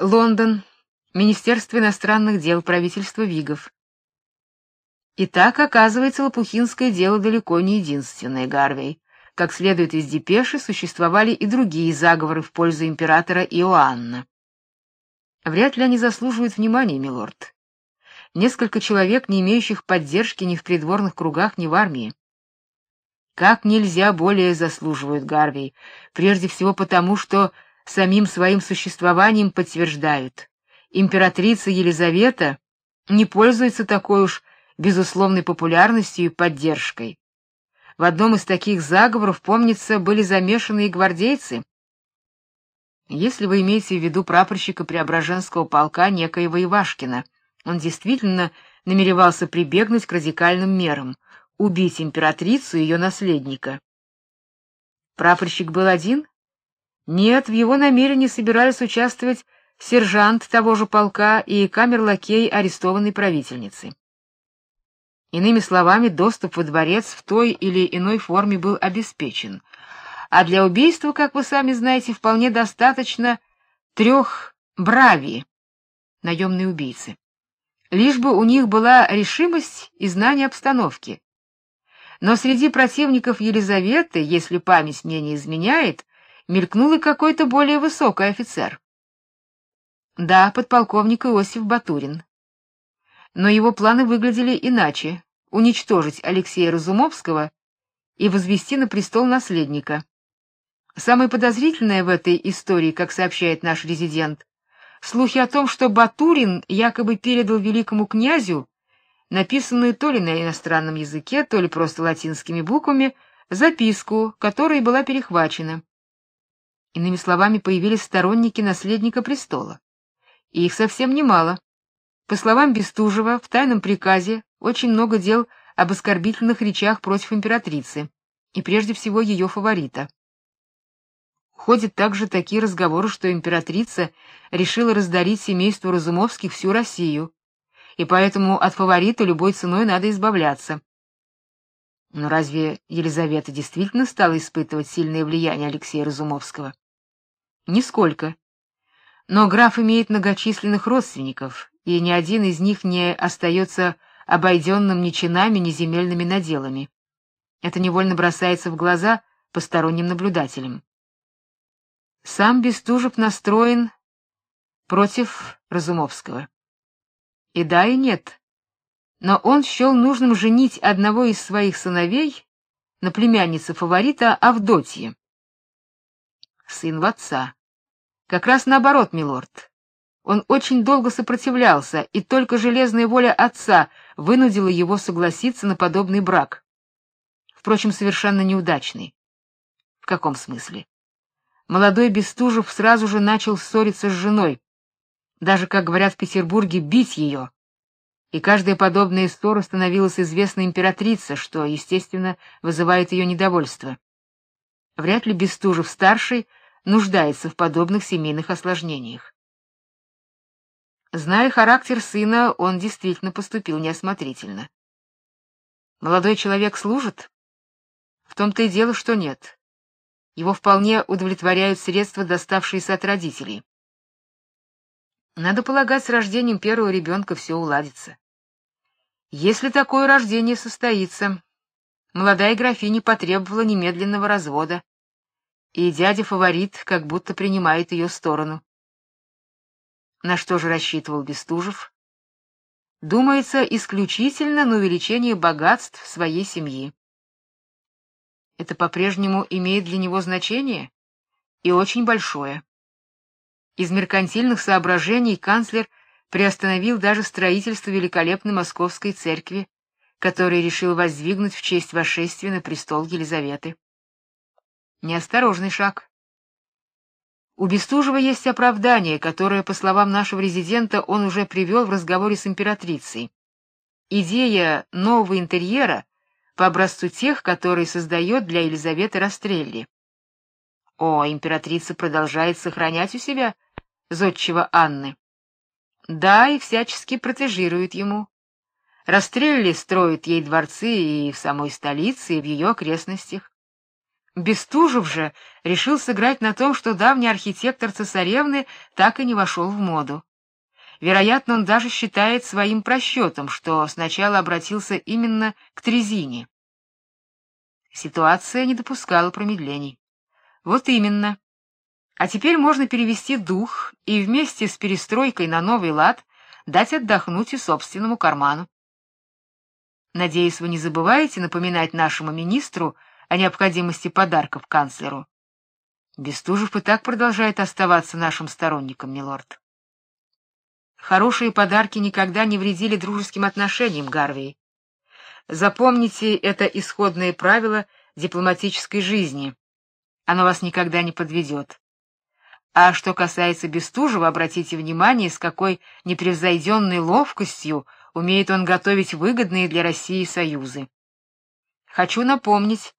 Лондон. Министерство иностранных дел правительства Вигов. Итак, оказывается, Лопухинское дело далеко не единственное, Гарвей. Как следует из депеши, существовали и другие заговоры в пользу императора Иоанна. Вряд ли они заслуживают внимания, милорд. Несколько человек, не имеющих поддержки ни в придворных кругах, ни в армии. Как нельзя более заслуживают Гарвей, прежде всего потому, что самим своим существованием подтверждают. Императрица Елизавета не пользуется такой уж безусловной популярностью и поддержкой. В одном из таких заговоров, помнится, были замешаны и гвардейцы. Если вы имеете в виду прапорщика Преображенского полка некоего Ивашкина, он действительно намеревался прибегнуть к радикальным мерам убить императрицу и ее наследника. Прапорщик был один? Нет, в его намерении собирались участвовать сержант того же полка и камер-лакей арестованной правительницы. Иными словами, доступ во дворец в той или иной форме был обеспечен. А для убийства, как вы сами знаете, вполне достаточно трех брави, наемные убийцы. Лишь бы у них была решимость и знание обстановки. Но среди противников Елизаветы, если память мне не изменяет, мелькнул и какой-то более высокий офицер. Да, подполковник Иосиф Батурин но его планы выглядели иначе: уничтожить Алексея Разумовского и возвести на престол наследника. Самое подозрительное в этой истории, как сообщает наш резидент, слухи о том, что Батурин якобы передал великому князю написанную то ли на иностранном языке, то ли просто латинскими буквами записку, которая была перехвачена. Иными словами, появились сторонники наследника престола. И их совсем немало. По словам Бестужева, в тайном приказе очень много дел об оскорбительных речах против императрицы и прежде всего ее фаворита. Ходят также такие разговоры, что императрица решила раздарить семейству Разумовских всю Россию, и поэтому от фаворита любой ценой надо избавляться. Но разве Елизавета действительно стала испытывать сильное влияние Алексея Разумовского? Нисколько. Но граф имеет многочисленных родственников, и ни один из них не остается обойденным ни чинами, ни земельными наделами. Это невольно бросается в глаза посторонним наблюдателям. Сам Бестужев настроен против Разумовского. И да, и нет. Но он счел нужным женить одного из своих сыновей на племяннице фаворита Авдотьи. Сын в отца. Как раз наоборот, милорд. Он очень долго сопротивлялся, и только железная воля отца вынудила его согласиться на подобный брак. Впрочем, совершенно неудачный. В каком смысле? Молодой Бестужев сразу же начал ссориться с женой, даже, как говорят в Петербурге, бить ее. И каждая подобная ссора становилась известна императрице, что, естественно, вызывает ее недовольство. Вряд ли Бестужев старший нуждается в подобных семейных осложнениях. Зная характер сына, он действительно поступил неосмотрительно. Молодой человек служит? В том-то и дело, что нет. Его вполне удовлетворяют средства, доставшиеся от родителей. Надо полагать, с рождением первого ребенка все уладится. Если такое рождение состоится, молодая графиня потребовала немедленного развода, и дядя-фаворит как будто принимает ее сторону. На что же рассчитывал Бестужев? Думается, исключительно на увеличение богатств своей семьи. Это по-прежнему имеет для него значение и очень большое. Из меркантильных соображений канцлер приостановил даже строительство великолепной московской церкви, которую решил воздвигнуть в честь восшествия на престол Елизаветы. Неосторожный шаг. У Бестужева есть оправдание, которое, по словам нашего резидента, он уже привел в разговоре с императрицей. Идея нового интерьера по образцу тех, которые создает для Елизаветы Растрелли. О, императрица продолжает сохранять у себя зодчего Анны. Да, и всячески протежирует ему. Растрелли строит ей дворцы и в самой столице, и в ее окрестностях. Бестужев же решил сыграть на том, что давний архитектор цесаревны так и не вошел в моду. Вероятно, он даже считает своим просчетом, что сначала обратился именно к Трезине. Ситуация не допускала промедлений. Вот именно. А теперь можно перевести дух и вместе с перестройкой на новый лад дать отдохнуть и собственному карману. Надеюсь, вы не забываете напоминать нашему министру о необходимости подарков канцлеру. Бестужев и так продолжает оставаться нашим сторонником, милорд. Хорошие подарки никогда не вредили дружеским отношениям, Гарвей. Запомните это исходное правило дипломатической жизни. Оно вас никогда не подведет. А что касается Бестужева, обратите внимание, с какой непревзойденной ловкостью умеет он готовить выгодные для России союзы. Хочу напомнить,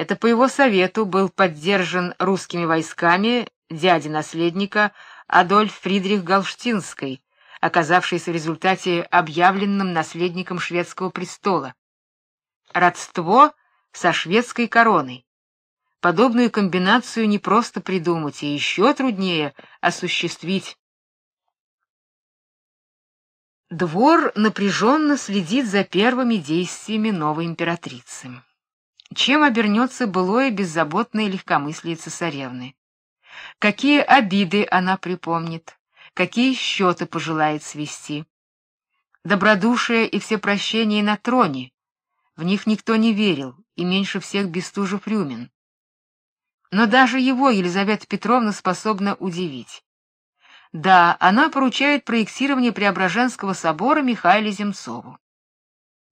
это по его совету был поддержан русскими войсками дядя наследника Адольф Фридрих Галштинский, оказавшийся в результате объявленным наследником шведского престола. Родство со шведской короной. Подобную комбинацию не просто придумать, и еще труднее осуществить. Двор напряженно следит за первыми действиями новой императрицы. Чем обернется былое беззаботное легкомыслие цесаревны? Какие обиды она припомнит, какие счеты пожелает свести. Добродушие и все прощения на троне. В них никто не верил, и меньше всех Бестужев Рюмин. Но даже его Елизавета Петровна способна удивить. Да, она поручает проектирование Преображенского собора Михаилу Земцову.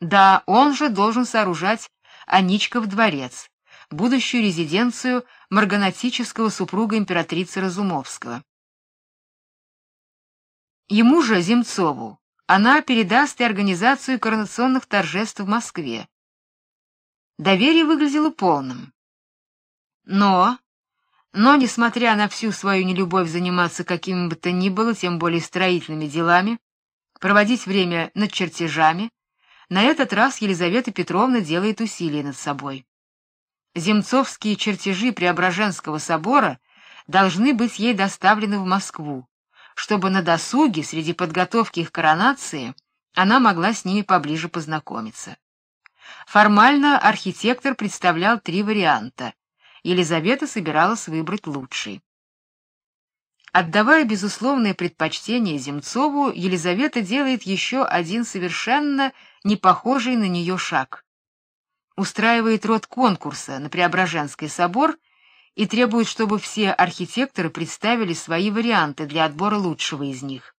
Да, он же должен сооружать Аничков дворец, будущую резиденцию марганатического супруга императрицы Разумовского. Ему же, Земцову, она передаст и организацию коронационных торжеств в Москве. Доверие выглядело полным. Но, но, несмотря на всю свою нелюбовь заниматься какими бы то ни было, тем более строительными делами, проводить время над чертежами, на этот раз Елизавета Петровна делает усилия над собой. Земцовские чертежи Преображенского собора должны быть ей доставлены в Москву, чтобы на досуге среди подготовки их коронации она могла с ними поближе познакомиться. Формально архитектор представлял три варианта. Елизавета собиралась выбрать лучший. Отдавая безусловное предпочтение Земцову, Елизавета делает еще один совершенно не похожий на нее шаг. Устраивает род конкурса на Преображенский собор и требует, чтобы все архитекторы представили свои варианты для отбора лучшего из них.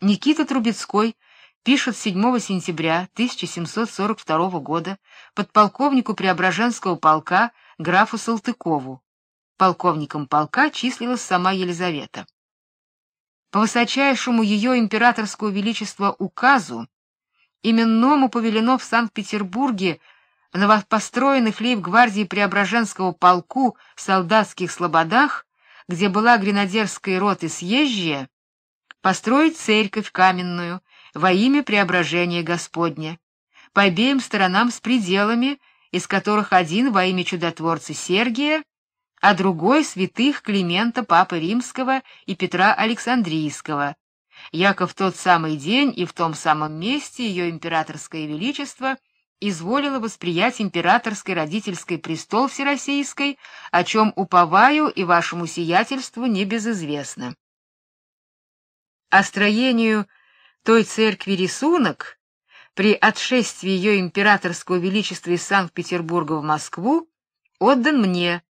Никита Трубецкой пишет 7 сентября 1742 года подполковнику Преображенского полка графу Салтыкову. Полковником полка числилась сама Елизавета. По высочайшему ее императорского величества указу именному повелено в Санкт-Петербурге в новопостроенных лейб-гвардии Преображенского полку в солдатских слободах, где была гренадерская рота съезжия, построить церковь каменную во имя Преображения Господня, по обеим сторонам с пределами, из которых один во имя чудотворца Сергия, а другой святых Климента Папы Римского и Петра Александрийского, Яков в тот самый день и в том самом месте ее императорское величество изволило восприять императорский родительский престол всероссийской, о чем уповаю и вашему сиятельству небезызвестно. О строению той церкви рисунок при отшествии ее императорского величества из Санкт-Петербурга в Москву отдан мне,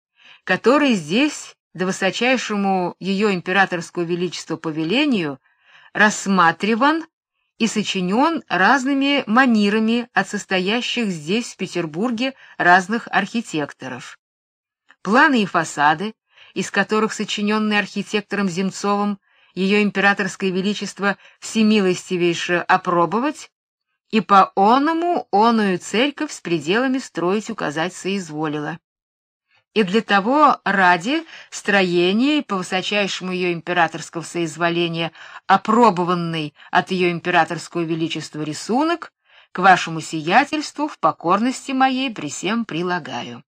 который здесь до высочайшему ее императорского величества повелению рассматриван и сочинен разными манерами от состоящих здесь в Петербурге разных архитекторов. Планы и фасады, из которых сочиненные архитектором Земцовым ее императорское величество всемилостивейше опробовать, и по оному оную церковь с пределами строить указать соизволила и для того ради строения по высочайшему ее императорского соизволения опробованный от ее императорского величества рисунок к вашему сиятельству в покорности моей при всем прилагаю.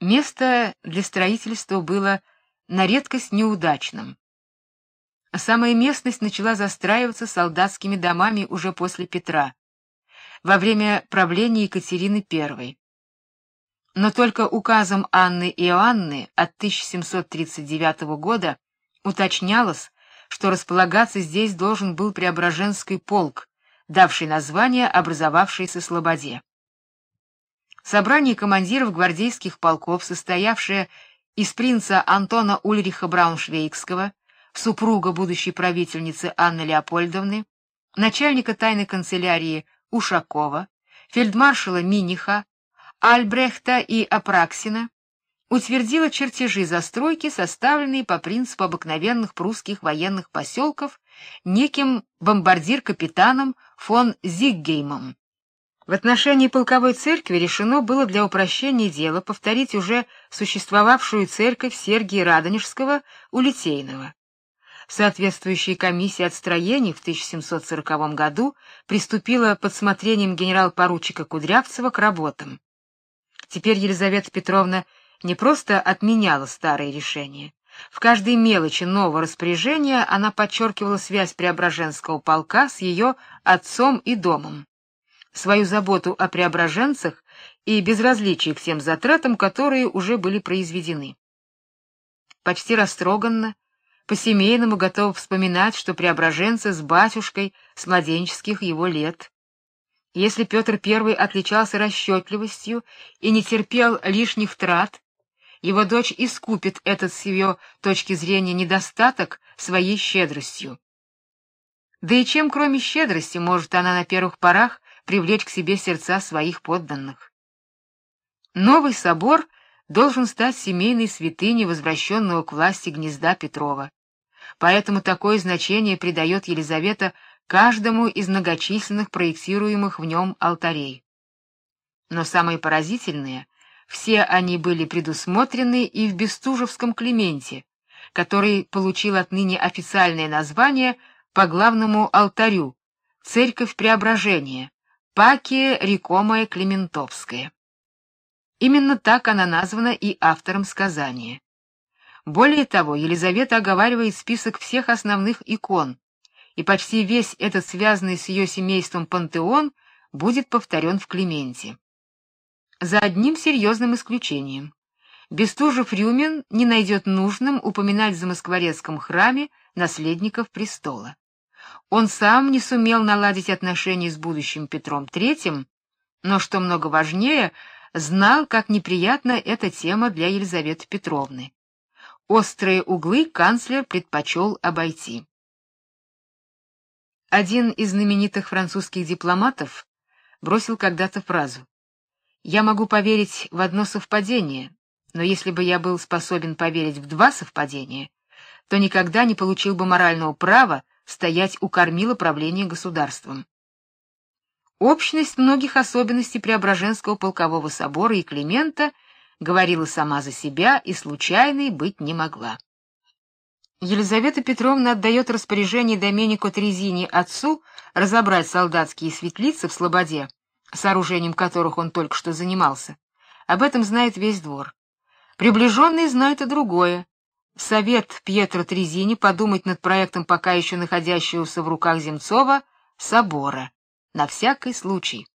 Место для строительства было на редкость неудачным. Самая местность начала застраиваться солдатскими домами уже после Петра, во время правления Екатерины I. Но только указом Анны Иоанны от 1739 года уточнялось, что располагаться здесь должен был Преображенский полк, давший название образовавшейся слободе. Собрание командиров гвардейских полков, состоявшее из принца Антона Ульриха Брауншвейгского, супруга будущей правительницы Анны Леопольдовны, начальника тайной канцелярии Ушакова, фельдмаршала Миниха, Альбрехта и Апраксина, утвердила чертежи застройки, составленные по принципу обыкновенных прусских военных поселков неким бомбардир-капитаном фон Зиггеймом. В отношении полковой церкви решено было для упрощения дела повторить уже существовавшую церковь Сергия Радонежского у Литейного. Соответствующая комиссия отстроений в 1740 году приступила под смотрением генерал-поручика Кудрявцева к работам. Теперь Елизавета Петровна не просто отменяла старые решения. В каждой мелочи нового распоряжения она подчеркивала связь Преображенского полка с ее отцом и домом, свою заботу о преображенцах и безразличие к тем затратам, которые уже были произведены. Почти растроганно, по-семейному готов вспоминать, что преображенцы с батюшкой с младенческих его лет если Петр I отличался расчетливостью и не терпел лишних трат, его дочь искупит этот с ее точки зрения недостаток своей щедростью. Да и чем, кроме щедрости, может она на первых порах привлечь к себе сердца своих подданных? Новый собор должен стать семейной святыней возвращенного к власти гнезда Петрова. Поэтому такое значение придает Елизавета каждому из многочисленных проектируемых в нем алтарей. Но самые поразительные, все они были предусмотрены и в Бестужевском Клименте, который получил отныне официальное название по главному алтарю Церковь Преображения, Пакия Рекомая Климентовская. Именно так она названа и автором сказания. Более того, Елизавета оговаривает список всех основных икон, и почти весь этот связанный с ее семейством пантеон будет повторен в Клименте. За одним серьезным исключением. Бестужев-Рюмин не найдет нужным упоминать в Замоскворецком храме наследников престола. Он сам не сумел наладить отношения с будущим Петром III, но, что много важнее, знал, как неприятна эта тема для Елизаветы Петровны. Острые углы канцлер предпочел обойти. Один из знаменитых французских дипломатов бросил когда-то фразу: "Я могу поверить в одно совпадение, но если бы я был способен поверить в два совпадения, то никогда не получил бы морального права стоять у кормила правления государством". Общность многих особенностей Преображенского полкового собора и Климента говорила сама за себя и случайной быть не могла. Елизавета Петровна отдает распоряжение Доменико Трезини отцу разобрать солдатские светлицы в Слободе, сооружением которых он только что занимался. Об этом знает весь двор. Приближенные знают и другое. Совет Пьетро Трезини подумать над проектом пока еще находящегося в руках Земцова собора на всякий случай.